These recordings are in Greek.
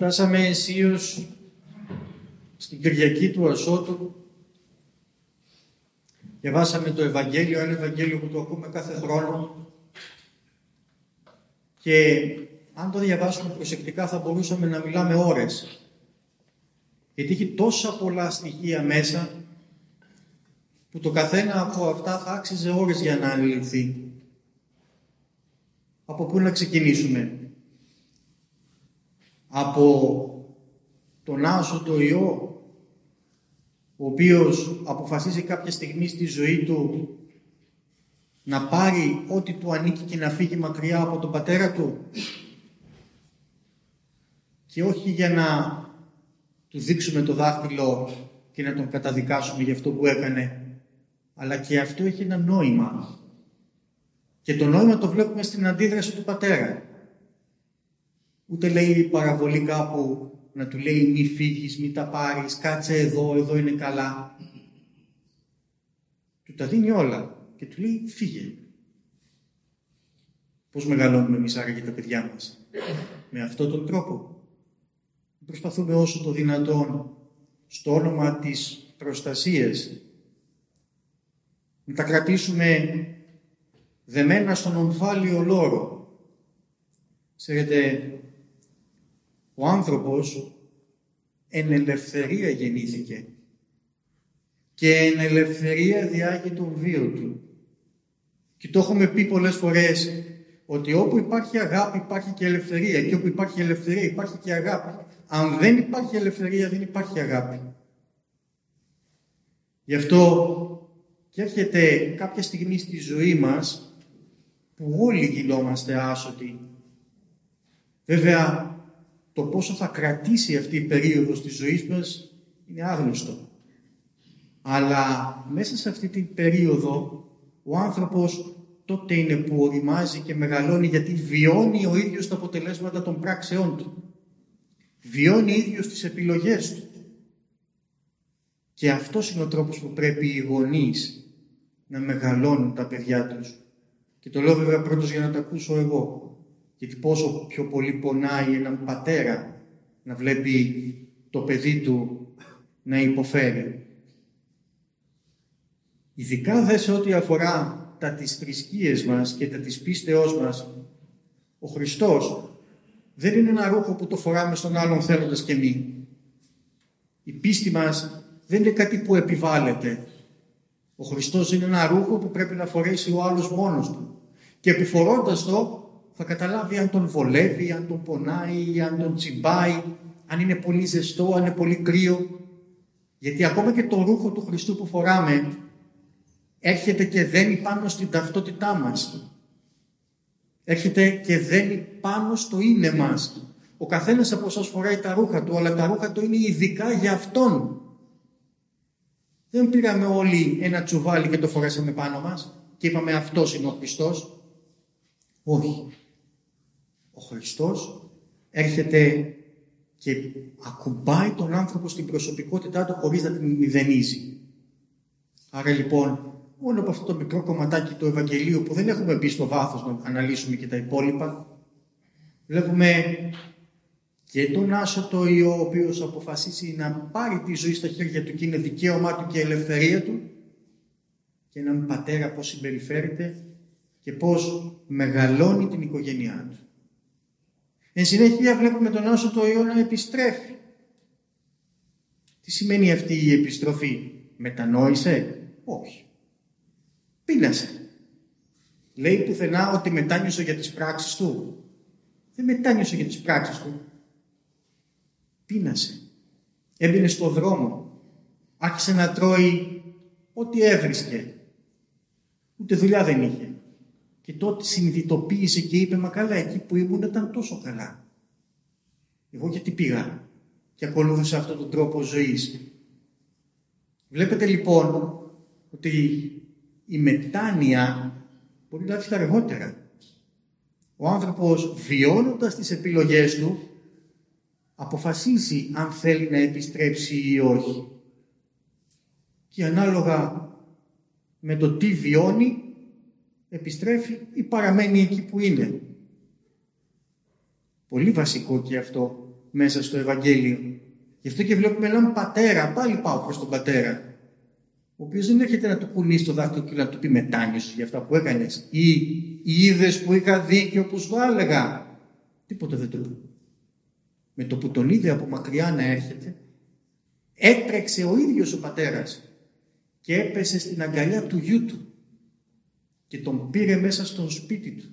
Φτάσαμε αισίως στην Κυριακή του Ασώτου. Διαβάσαμε το Ευαγγέλιο, ένα Ευαγγέλιο που το ακούμε κάθε χρόνο. Και αν το διαβάσουμε προσεκτικά θα μπορούσαμε να μιλάμε ώρες. Γιατί έχει τόσα πολλά στοιχεία μέσα που το καθένα από αυτά θα άξιζε ώρες για να αντιληφθεί. Από πού να ξεκινήσουμε; Από τον Άσο το Υιό, ο οποίος αποφασίζει κάποια στιγμή στη ζωή του να πάρει ό,τι του ανήκει και να φύγει μακριά από τον πατέρα του και όχι για να του δείξουμε το δάχτυλο και να τον καταδικάσουμε για αυτό που έκανε αλλά και αυτό έχει ένα νόημα. Και το νόημα το βλέπουμε στην αντίδραση του πατέρα Ούτε λέει παραβολή κάπου να του λέει μη φύγεις, μη τα πάρεις, κάτσε εδώ, εδώ είναι καλά. Του τα δίνει όλα και του λέει φύγε. Πώς μεγαλώνουμε εμείς άραγε τα παιδιά μας; Με αυτόν τον τρόπο. Προσπαθούμε όσο το δυνατόν στο όνομα της προστασίας να τα κρατήσουμε δεμένα στον ομφάλιο λόρο. Ξέρετε, ο άνθρωπος εν ελευθερία γεννήθηκε και εν ελευθερία διάγει τον βίο του. Και το έχουμε πει πολλές φορές ότι όπου υπάρχει αγάπη υπάρχει και ελευθερία και όπου υπάρχει ελευθερία υπάρχει και αγάπη. Αν δεν υπάρχει ελευθερία δεν υπάρχει αγάπη. Γι' αυτό και έρχεται κάποια στιγμή στη ζωή μας που όλοι γινόμαστε άσωτοι. Βέβαια το πόσο θα κρατήσει αυτή η περίοδος της ζωής μας είναι άγνωστο. Αλλά μέσα σε αυτή την περίοδο ο άνθρωπος τότε είναι που οριμάζει και μεγαλώνει γιατί βιώνει ο ίδιος τα αποτελέσματα των πράξεών του. Βιώνει ίδιος τις επιλογές του. Και αυτός είναι ο τρόπος που πρέπει οι γονείς να μεγαλώνουν τα παιδιά τους. Και το λέω βέβαια πρώτος για να τα ακούσω εγώ. Γιατί πόσο πιο πολύ πονάει έναν πατέρα να βλέπει το παιδί του να υποφέρει. Ειδικά δε σε ό,τι αφορά τα της θρησκείες μας και τα της πίστεώς μας, ο Χριστός δεν είναι ένα ρούχο που το φοράμε στον άλλον θέλοντας και μη. Η πίστη μας δεν είναι κάτι που επιβάλλεται. Ο Χριστός είναι ένα ρούχο που πρέπει να φορέσει ο άλλος μόνος του. Και επιφορώντας το, θα καταλάβει αν τον βολεύει, αν τον πονάει, αν τον τσιμπάει, αν είναι πολύ ζεστό, αν είναι πολύ κρύο. Γιατί ακόμα και το ρούχο του Χριστού που φοράμε έρχεται και δένει πάνω στην ταυτότητά μας. Έρχεται και δένει πάνω στο είναι μας. Ο καθένας από εσάς φοράει τα ρούχα του, αλλά τα ρούχα του είναι ειδικά για Αυτόν. Δεν πήραμε όλοι ένα τσουβάλι και το φορέσαμε πάνω μας και είπαμε αυτός είναι ο Χριστός. Όχι ο Χριστός έρχεται και ακουμπάει τον άνθρωπο στην προσωπικότητά του χωρίς να την μηδενίζει. Άρα λοιπόν, μόνο από αυτό το μικρό κομματάκι του Ευαγγελίου που δεν έχουμε μπει στο βάθος να αναλύσουμε και τα υπόλοιπα, βλέπουμε και τον άσωτο Υιό ο οποίος αποφασίσει να πάρει τη ζωή στα χέρια του και είναι δικαίωμά του και ελευθερία του και έναν πατέρα πώς συμπεριφέρεται και πώς μεγαλώνει την οικογένειά του. Εν συνέχεια βλέπουμε τον Άσο το Υιό να επιστρέφει. Τι σημαίνει αυτή η επιστροφή; Μετανόησε; Όχι. Πείνασε. Λέει πουθενά ότι μετάνιωσε για τις πράξεις του. Δεν μετάνιωσε για τις πράξεις του. Πείνασε. Έμπαινε στο δρόμο. Άρχισε να τρώει ό,τι έβρισκε. Ούτε δουλειά δεν είχε. Και τότε συνειδητοποίησε και είπε, μα καλά, εκεί που ήμουν ήταν τόσο καλά. Εγώ γιατί πήγα και ακολούθησα αυτόν τον τρόπο ζωής. Βλέπετε λοιπόν ότι η μετάνοια μπορεί να έρθει αργότερα. Ο άνθρωπος βιώνοντας τις επιλογές του αποφασίζει αν θέλει να επιστρέψει ή όχι. Και ανάλογα με το τι βιώνει επιστρέφει ή παραμένει εκεί που είναι. Πολύ βασικό και αυτό. μέσα στο Ευαγγέλιο. Γι' αυτό και βλέπουμε έναν πατέρα, πάλι πάω προς τον πατέρα, ο οποίος δεν έρχεται να του κουνήσει το δάχτυλο και να του πει μετάνιωση για αυτά που έκανες ή είδες που είχα δίκιο που σου έλεγα. Τίποτα δεν του είπε. Με το που τον είδε από μακριά να έρχεται, έτρεξε ο ίδιος ο πατέρας και έπεσε στην αγκαλιά του γιού του και τον πήρε μέσα στον σπίτι του.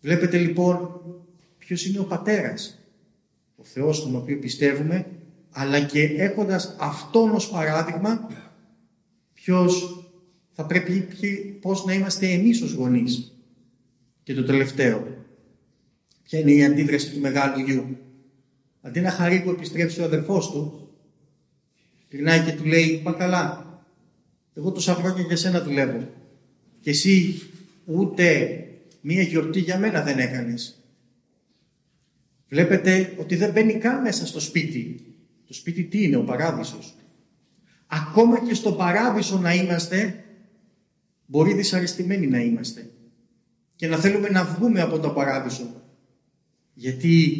Βλέπετε λοιπόν ποιος είναι ο πατέρας, ο Θεός τον οποίο πιστεύουμε, αλλά και έχοντας αυτόν ως παράδειγμα, ποιος θα πρέπει πώς να είμαστε εμείς ως γονείς. Και το τελευταίο, ποια είναι η αντίδραση του μεγάλου γιου. Αντί να χαρεί που επιστρέψει ο αδερφός του, γυρνάει και του λέει, πά καλά, εγώ τόσα χρόνια για σένα δουλεύω. Και εσύ ούτε μία γιορτή για μένα δεν έκανες. Βλέπετε ότι δεν μπαίνει καν μέσα στο σπίτι. Το σπίτι τι είναι, ο παράδεισος. Ακόμα και στο παράδεισο να είμαστε, μπορεί δυσαρεστημένοι να είμαστε. Και να θέλουμε να βγούμε από το παράδεισο. Γιατί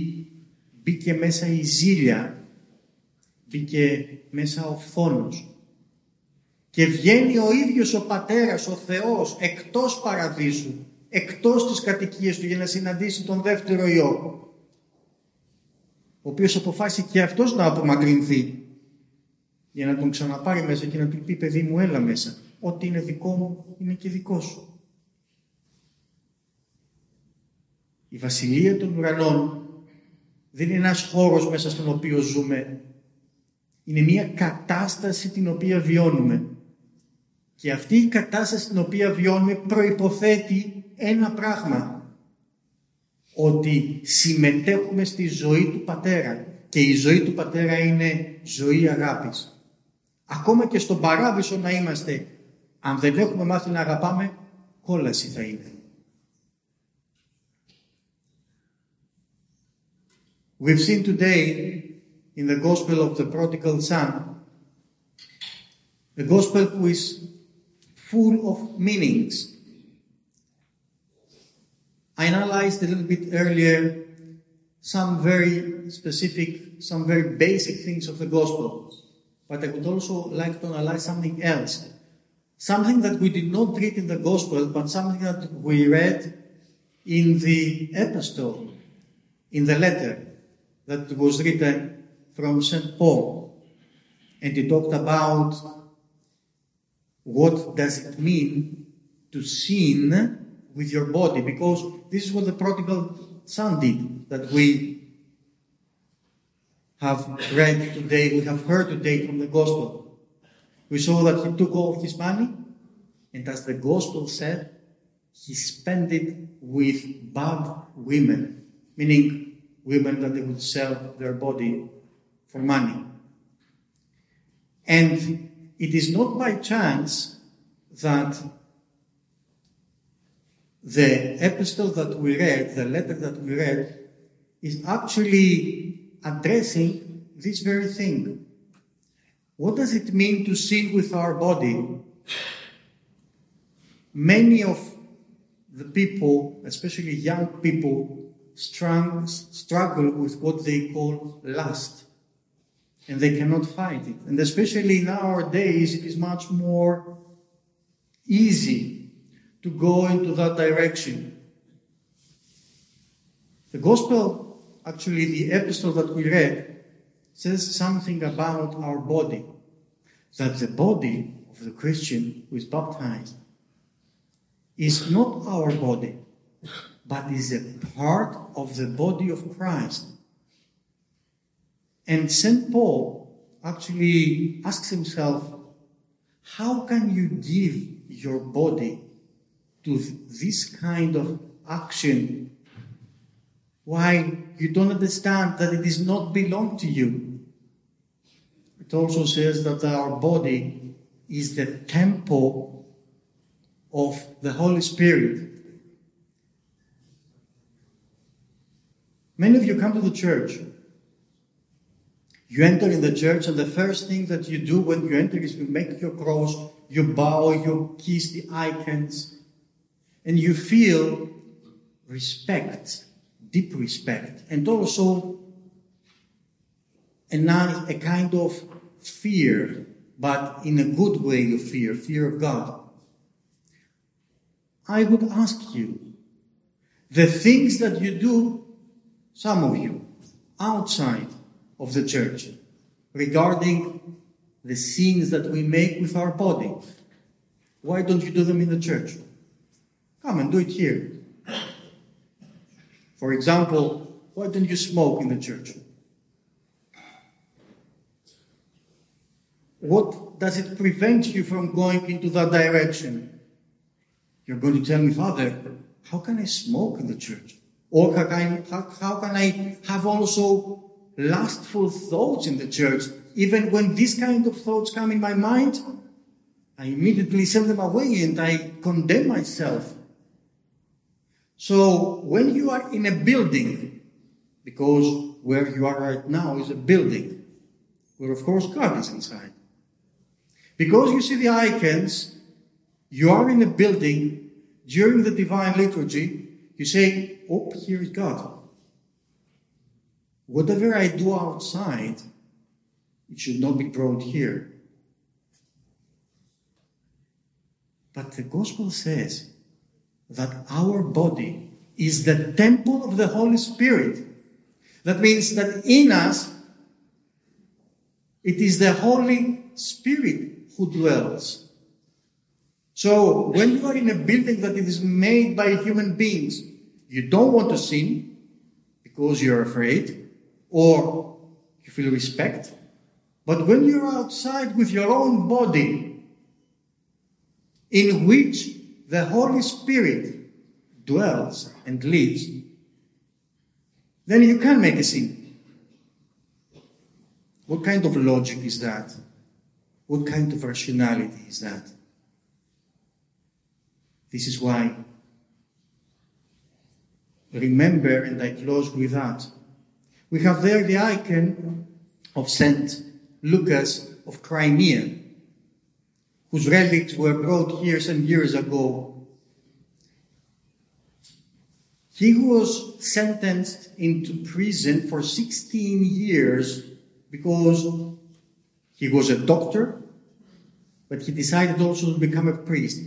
μπήκε μέσα η ζήλια, μπήκε μέσα ο φθόνος, και βγαίνει ο ίδιος ο Πατέρας, ο Θεός, εκτός παραδείσου, εκτός της κατοικίας του για να συναντήσει τον δεύτερο Υιό, ο οποίος αποφάσισε και αυτός να απομακρυνθεί για να τον ξαναπάρει μέσα και να του πει παιδί μου έλα μέσα. Ό,τι είναι δικό μου είναι και δικό σου. Η βασιλεία των ουρανών δεν είναι ένας χώρος μέσα στον οποίο ζούμε. Είναι μια κατάσταση την οποία βιώνουμε. Και αυτή η κατάσταση στην οποία βιώνουμε προϋποθέτει ένα πράγμα. Ότι συμμετέχουμε στη ζωή του Πατέρα. Και η ζωή του Πατέρα είναι ζωή αγάπης. Ακόμα και στον παράδεισο να είμαστε, αν δεν έχουμε μάθει να αγαπάμε, κόλαση θα είναι. We've seen today in the gospel of the prodigal son, the gospel who is full of meanings. I analyzed a little bit earlier some very specific, some very basic things of the gospel. But I would also like to analyze something else. Something that we did not read in the gospel, but something that we read in the epistle, in the letter that was written from St. Paul. And he talked about what does it mean to sin with your body? Because this is what the prodigal son did that we have read today, we have heard today from the gospel. We saw that he took all his money, and as the gospel said, he spent it with bad women, meaning women that they would sell their body for money. And it is not by chance that the epistle that we read, the letter that we read, is actually addressing this very thing. What does it mean to sin with our body? Many of the people, especially young people, struggle with what they call lust and they cannot fight it. And especially nowadays, it is much more easy to go into that direction. The gospel, actually, the epistle that we read, says something about our body. That the body of the Christian who is baptized is not our body, but is a part of the body of Christ. And St. Paul actually asks himself, how can you give your body to this kind of action while you don't understand that it does not belong to you? It also says that our body is the temple of the Holy Spirit. Many of you come to the church you enter in the church, and the first thing that you do when you enter is you make your cross, you bow, you kiss the icons, and you feel respect, deep respect, and also a, a kind of fear, but in a good way of fear, fear of God. I would ask you, the things that you do, some of you, outside of the church, regarding the sins that we make with our body, why don't you do them in the church? Come and do it here. For example, why don't you smoke in the church? What does it prevent you from going into that direction? You're going to tell me, Father, how can I smoke in the church? Or how can, I, how, how can I have also lustful thoughts in the church? Even when these kind of thoughts come in my mind, I immediately send them away and I condemn myself. So when you are in a building, because where you are right now is a building, where of course God is inside. Because you see the icons, you are in a building during the divine liturgy, you say, Oh, here is God. Whatever I do outside, it should not be brought here. But the gospel says that our body is the temple of the Holy Spirit. That means that in us, it is the Holy Spirit who dwells. So when you are in a building that is made by human beings, you don't want to sin because you're afraid or you feel respect. But when you're outside with your own body, in which the Holy Spirit dwells and lives, then you can make a sin. What kind of logic is that? What kind of rationality is that? This is why, remember, and I close with that, we have there the icon of Saint Lucas of Crimea, whose relics were brought here some years ago. He was sentenced into prison for 16 years because he was a doctor, but he decided also to become a priest.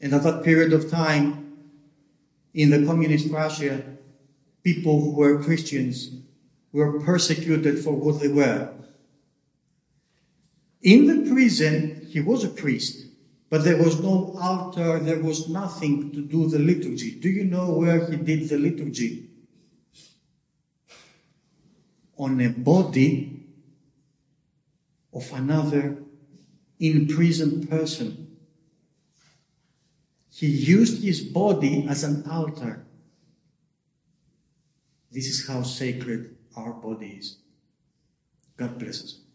And at that period of time, in the communist Russia, people who were Christians were persecuted for what they were. In the prison, he was a priest, but there was no altar, there was nothing to do the liturgy. Do you know where he did the liturgy? On a body of another imprisoned person. He used his body as an altar. This is how sacred our bodies. God bless us.